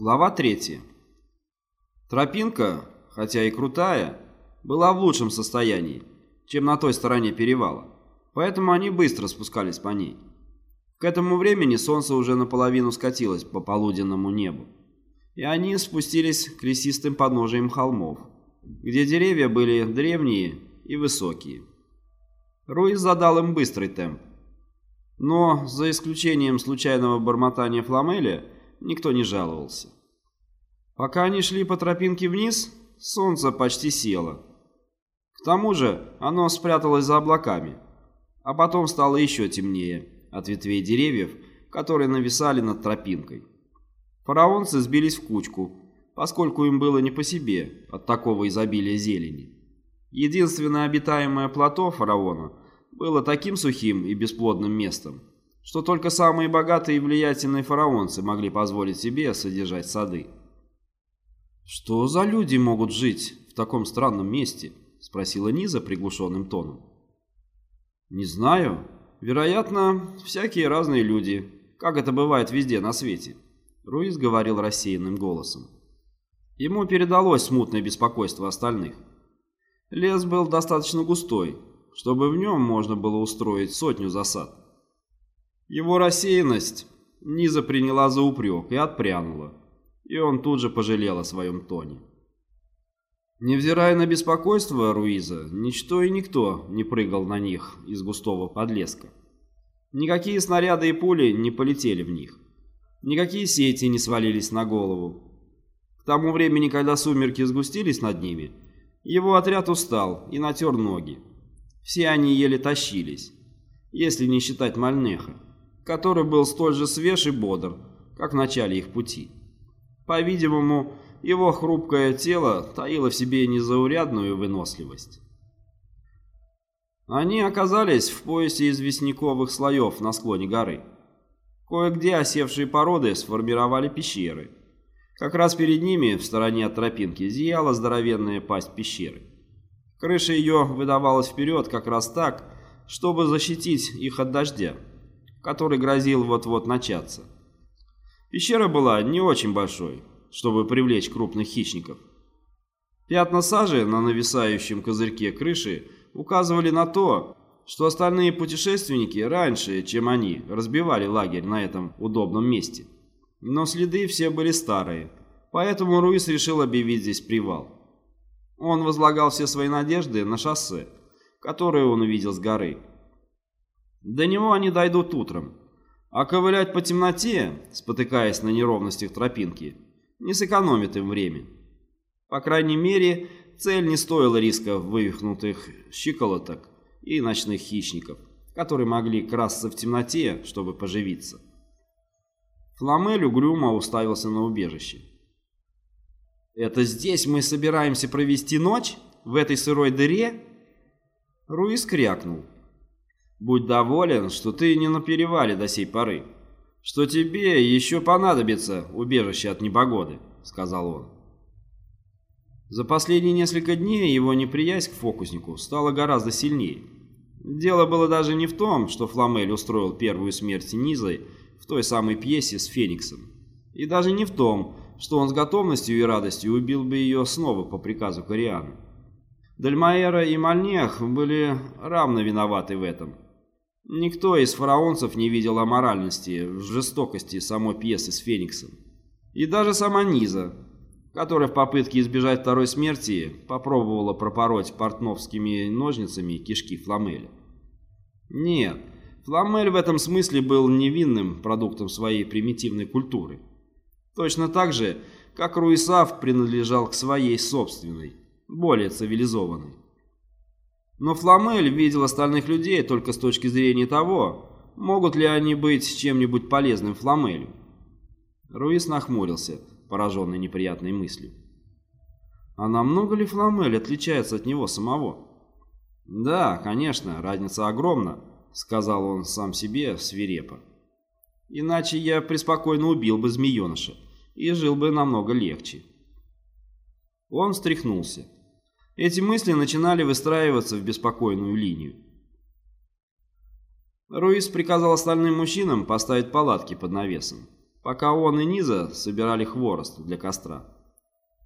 Глава 3. Тропинка, хотя и крутая, была в лучшем состоянии, чем на той стороне перевала, поэтому они быстро спускались по ней. К этому времени солнце уже наполовину скатилось по полуденному небу, и они спустились к лесистым подножиям холмов, где деревья были древние и высокие. Руиз задал им быстрый темп, но, за исключением случайного бормотания Фламеля, никто не жаловался. Пока они шли по тропинке вниз, солнце почти село. К тому же оно спряталось за облаками, а потом стало еще темнее от ветвей деревьев, которые нависали над тропинкой. Фараонцы сбились в кучку, поскольку им было не по себе от такого изобилия зелени. Единственное обитаемое плато фараона было таким сухим и бесплодным местом, что только самые богатые и влиятельные фараонцы могли позволить себе содержать сады. «Что за люди могут жить в таком странном месте?» — спросила Низа приглушенным тоном. «Не знаю. Вероятно, всякие разные люди, как это бывает везде на свете», — Руиз говорил рассеянным голосом. Ему передалось смутное беспокойство остальных. Лес был достаточно густой, чтобы в нем можно было устроить сотню засад. Его рассеянность Низа приняла за упрек и отпрянула, и он тут же пожалел о своем тоне. Невзирая на беспокойство Руиза, ничто и никто не прыгал на них из густого подлеска. Никакие снаряды и пули не полетели в них. Никакие сети не свалились на голову. К тому времени, когда сумерки сгустились над ними, его отряд устал и натер ноги. Все они еле тащились, если не считать Мальнеха который был столь же свеж и бодр, как в начале их пути. По-видимому, его хрупкое тело таило в себе незаурядную выносливость. Они оказались в поясе известняковых слоев на склоне горы. Кое-где осевшие породы сформировали пещеры. Как раз перед ними, в стороне от тропинки, зияла здоровенная пасть пещеры. Крыша ее выдавалась вперед как раз так, чтобы защитить их от дождя который грозил вот-вот начаться. Пещера была не очень большой, чтобы привлечь крупных хищников. Пятна сажи на нависающем козырьке крыши указывали на то, что остальные путешественники раньше, чем они, разбивали лагерь на этом удобном месте. Но следы все были старые, поэтому Руис решил объявить здесь привал. Он возлагал все свои надежды на шоссе, которое он увидел с горы. До него они дойдут утром. А ковылять по темноте, спотыкаясь на неровностях тропинки, не сэкономит им время. По крайней мере, цель не стоила риска вывихнутых щиколоток и ночных хищников, которые могли красться в темноте, чтобы поживиться. Фламель угрюмо уставился на убежище. «Это здесь мы собираемся провести ночь? В этой сырой дыре?» Руис крякнул. Будь доволен, что ты не на перевале до сей поры, что тебе еще понадобится убежище от непогоды», — сказал он. За последние несколько дней его неприязнь к фокуснику стала гораздо сильнее. Дело было даже не в том, что Фламель устроил первую смерть Низой в той самой пьесе с Фениксом, и даже не в том, что он с готовностью и радостью убил бы ее снова по приказу Кориана. Дальмаэра и Мальнех были равно виноваты в этом — Никто из фараонцев не видел аморальности, жестокости самой пьесы с Фениксом. И даже сама Низа, которая в попытке избежать второй смерти попробовала пропороть портновскими ножницами кишки Фламеля. Нет, Фламель в этом смысле был невинным продуктом своей примитивной культуры. Точно так же, как Руисав принадлежал к своей собственной, более цивилизованной. Но Фламель видел остальных людей только с точки зрения того, могут ли они быть чем-нибудь полезным Фламелю. Руис нахмурился, пораженный неприятной мыслью. А намного ли Фламель отличается от него самого? Да, конечно, разница огромна, сказал он сам себе свирепо. Иначе я преспокойно убил бы змееныша и жил бы намного легче. Он встряхнулся. Эти мысли начинали выстраиваться в беспокойную линию. Руис приказал остальным мужчинам поставить палатки под навесом. пока он и Низа собирали хворост для костра.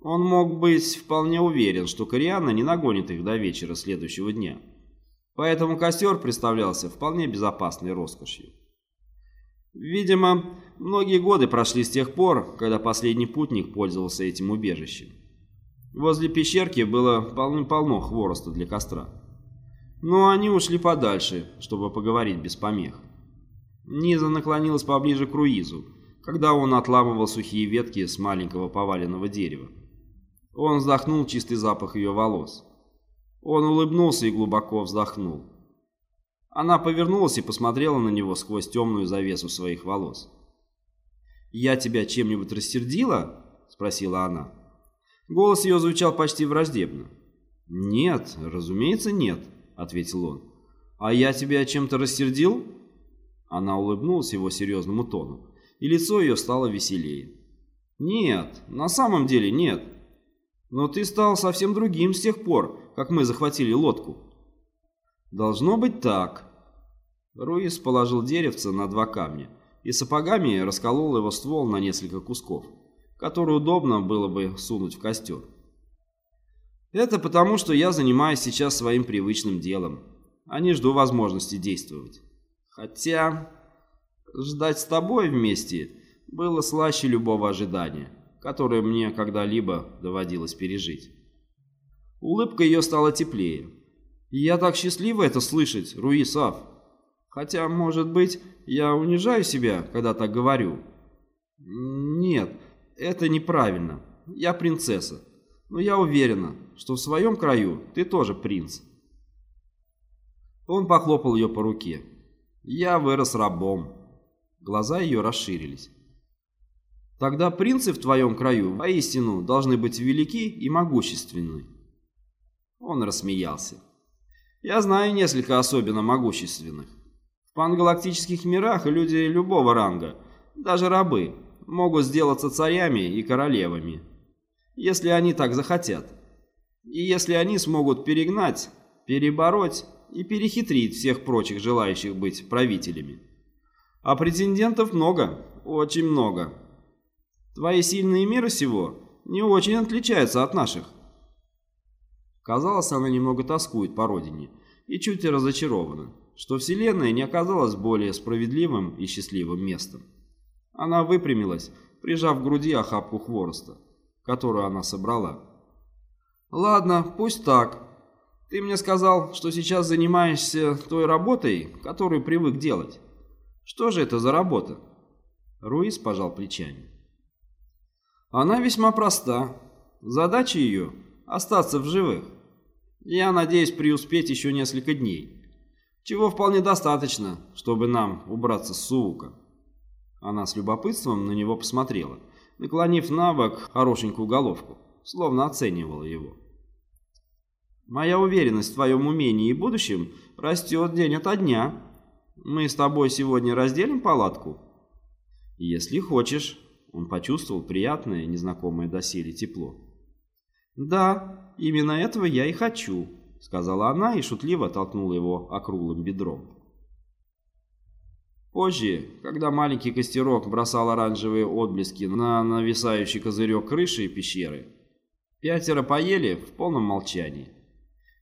Он мог быть вполне уверен, что Корианна не нагонит их до вечера следующего дня. Поэтому костер представлялся вполне безопасной роскошью. Видимо, многие годы прошли с тех пор, когда последний путник пользовался этим убежищем. Возле пещерки было полным-полно хвороста для костра. Но они ушли подальше, чтобы поговорить без помех. Низа наклонилась поближе к Руизу, когда он отламывал сухие ветки с маленького поваленного дерева. Он вздохнул чистый запах ее волос. Он улыбнулся и глубоко вздохнул. Она повернулась и посмотрела на него сквозь темную завесу своих волос. «Я тебя чем-нибудь рассердила?» — спросила она. Голос ее звучал почти враждебно. «Нет, разумеется, нет», — ответил он. «А я тебя чем-то рассердил?» Она улыбнулась его серьезному тону, и лицо ее стало веселее. «Нет, на самом деле нет. Но ты стал совсем другим с тех пор, как мы захватили лодку». «Должно быть так». Руис положил деревце на два камня и сапогами расколол его ствол на несколько кусков который удобно было бы сунуть в костер. Это потому, что я занимаюсь сейчас своим привычным делом, а не жду возможности действовать. Хотя ждать с тобой вместе было слаще любого ожидания, которое мне когда-либо доводилось пережить. Улыбка ее стала теплее. я так счастлива это слышать, Руисав. Хотя, может быть, я унижаю себя, когда так говорю. Нет, это неправильно. Я принцесса. Но я уверена, что в своем краю ты тоже принц. Он похлопал ее по руке. Я вырос рабом. Глаза ее расширились. Тогда принцы в твоем краю воистину должны быть велики и могущественны. Он рассмеялся. Я знаю несколько особенно могущественных. В пангалактических мирах люди любого ранга, даже рабы, могут сделаться царями и королевами, если они так захотят. И если они смогут перегнать, перебороть и перехитрить всех прочих желающих быть правителями. А претендентов много, очень много. Твои сильные миры сего не очень отличаются от наших. Казалось, она немного тоскует по родине и чуть разочарована, что Вселенная не оказалась более справедливым и счастливым местом. Она выпрямилась, прижав к груди охапку хвороста, которую она собрала. «Ладно, пусть так. Ты мне сказал, что сейчас занимаешься той работой, которую привык делать. Что же это за работа?» Руис пожал плечами. «Она весьма проста. Задача ее — остаться в живых. Я надеюсь преуспеть еще несколько дней, чего вполне достаточно, чтобы нам убраться с Суука». Она с любопытством на него посмотрела, наклонив на бок хорошенькую головку, словно оценивала его. «Моя уверенность в твоем умении и будущем растет день ото дня. Мы с тобой сегодня разделим палатку?» «Если хочешь», — он почувствовал приятное, незнакомое доселе тепло. «Да, именно этого я и хочу», — сказала она и шутливо толкнула его округлым бедром. Позже, когда маленький костерок бросал оранжевые отблески на нависающий козырек крыши и пещеры, пятеро поели в полном молчании.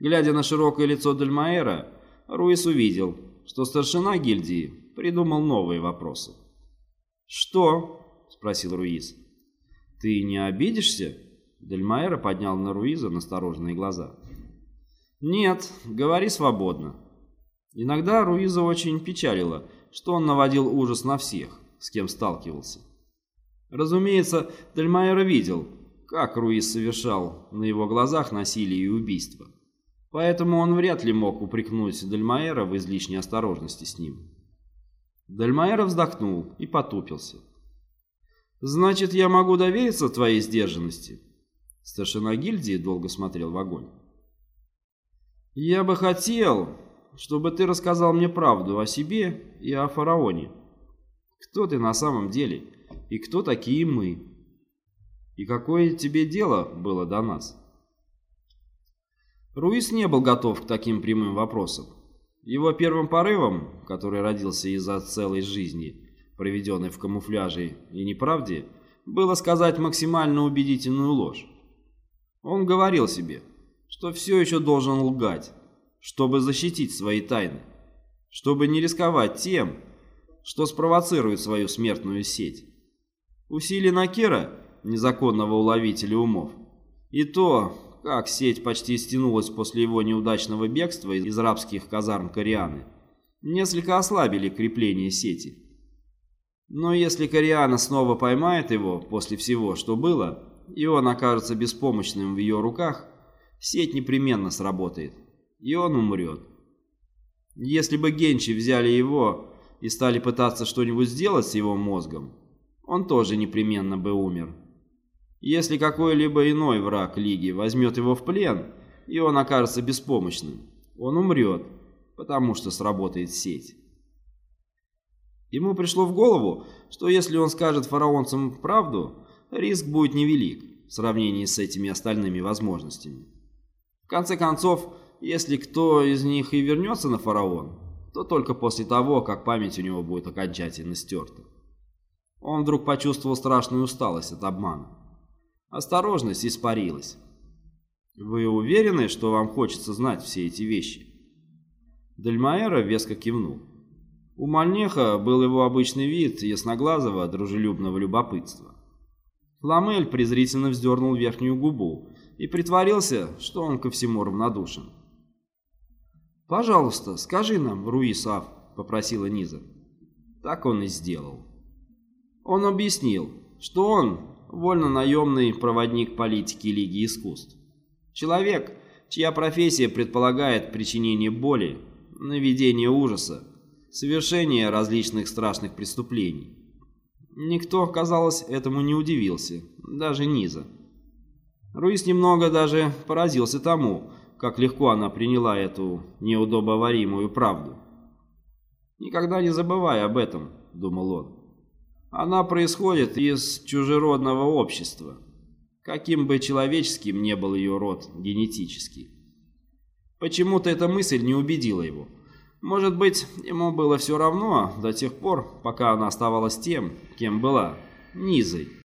Глядя на широкое лицо Дельмаэра, Руис увидел, что старшина гильдии придумал новые вопросы. «Что?» — спросил Руис. «Ты не обидишься?» Дельмаэра поднял на Руиза настороженные глаза. «Нет, говори свободно». Иногда Руиза очень печалила, что он наводил ужас на всех, с кем сталкивался. Разумеется, Дельмайер видел, как Руис совершал на его глазах насилие и убийство. Поэтому он вряд ли мог упрекнуть Дельмайера в излишней осторожности с ним. Дельмайер вздохнул и потупился. «Значит, я могу довериться твоей сдержанности?» Старшина гильдии долго смотрел в огонь. «Я бы хотел, чтобы ты рассказал мне правду о себе и о фараоне. Кто ты на самом деле и кто такие мы? И какое тебе дело было до нас?» Руис не был готов к таким прямым вопросам. Его первым порывом, который родился из-за целой жизни, проведенной в камуфляже и неправде, было сказать максимально убедительную ложь. Он говорил себе, что все еще должен лгать, чтобы защитить свои тайны, чтобы не рисковать тем, что спровоцирует свою смертную сеть. Усилия Накера, незаконного уловителя умов, и то, как сеть почти стянулась после его неудачного бегства из рабских казарм Корианы, несколько ослабили крепление сети. Но если Кориана снова поймает его после всего, что было, и он окажется беспомощным в ее руках, сеть непременно сработает, и он умрет. Если бы Генчи взяли его и стали пытаться что-нибудь сделать с его мозгом, он тоже непременно бы умер. Если какой-либо иной враг Лиги возьмет его в плен, и он окажется беспомощным, он умрет, потому что сработает сеть. Ему пришло в голову, что если он скажет фараонцам правду, риск будет невелик в сравнении с этими остальными возможностями. В конце концов, если кто из них и вернется на фараон, то только после того, как память у него будет окончательно стерта. Он вдруг почувствовал страшную усталость от обмана. Осторожность испарилась. «Вы уверены, что вам хочется знать все эти вещи?» Дельмаэра веско кивнул. У Мальнеха был его обычный вид ясноглазого, дружелюбного любопытства. Фламель презрительно вздернул верхнюю губу и притворился, что он ко всему равнодушен. «Пожалуйста, скажи нам, Руисав», — попросила Низа. Так он и сделал. Он объяснил, что он вольно-наемный проводник политики Лиги искусств. Человек, чья профессия предполагает причинение боли, наведение ужаса, совершение различных страшных преступлений. Никто, казалось, этому не удивился, даже Низа. Руис немного даже поразился тому, как легко она приняла эту неудобоваримую правду. «Никогда не забывай об этом», — думал он. Она происходит из чужеродного общества, каким бы человеческим не был ее род генетически. Почему-то эта мысль не убедила его. Может быть, ему было все равно до тех пор, пока она оставалась тем, кем была, низой.